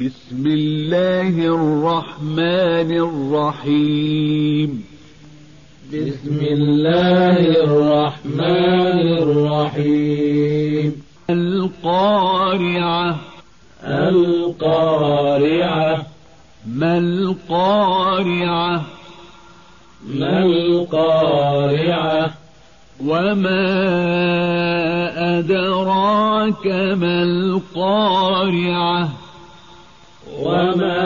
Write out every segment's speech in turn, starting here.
بسم الله الرحمن الرحيم. بسم الله الرحمن الرحيم. القارعة. القارعة. ما القارعة؟ ما القارعة؟ وما أدراك ما القارعة؟ وما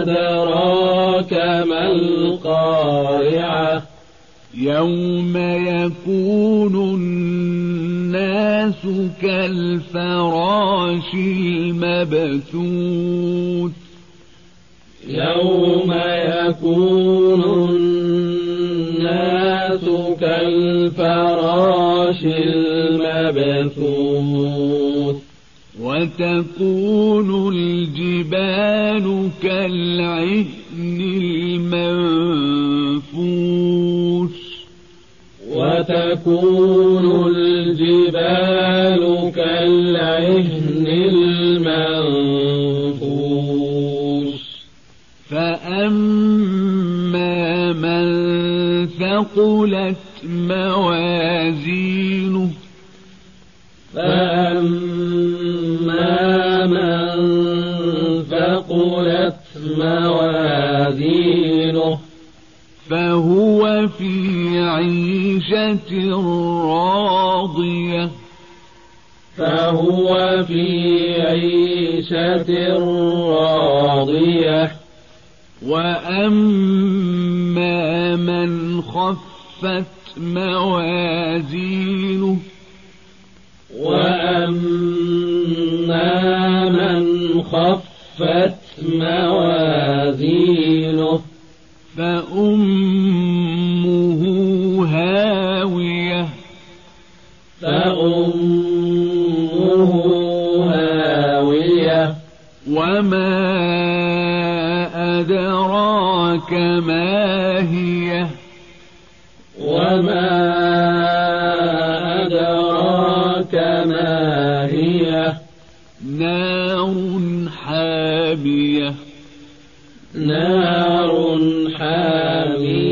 أدراك ما القارعة يوم يكون الناس كالفراش المبثوث يوم يكون الناس كالفراش المبثوث وتكون الجبال كالعهن المنفوش. وتكون الجبال كالعهن المنفوش. فأما من ثقلت موازينه فأما موازينه فهو في عيشة راضية. فهو في عيشة راضية. وأما من خفت موازينه وأما من خفت موازينه فأمه هاوية. فأمه هاوية. وما أدراك ما هي. وما أدراك ما هي. نار حامية. نار حامية.